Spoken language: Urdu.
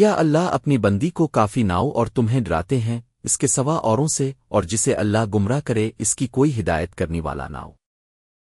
کیا اللہ اپنی بندی کو کافی ناؤ اور تمہیں ڈراتے ہیں؟ اس کے سوا اوروں سے اور جسے اللہ گمراہ کرے، اس کی کوئی ہدایت کرنے والا نہ ہو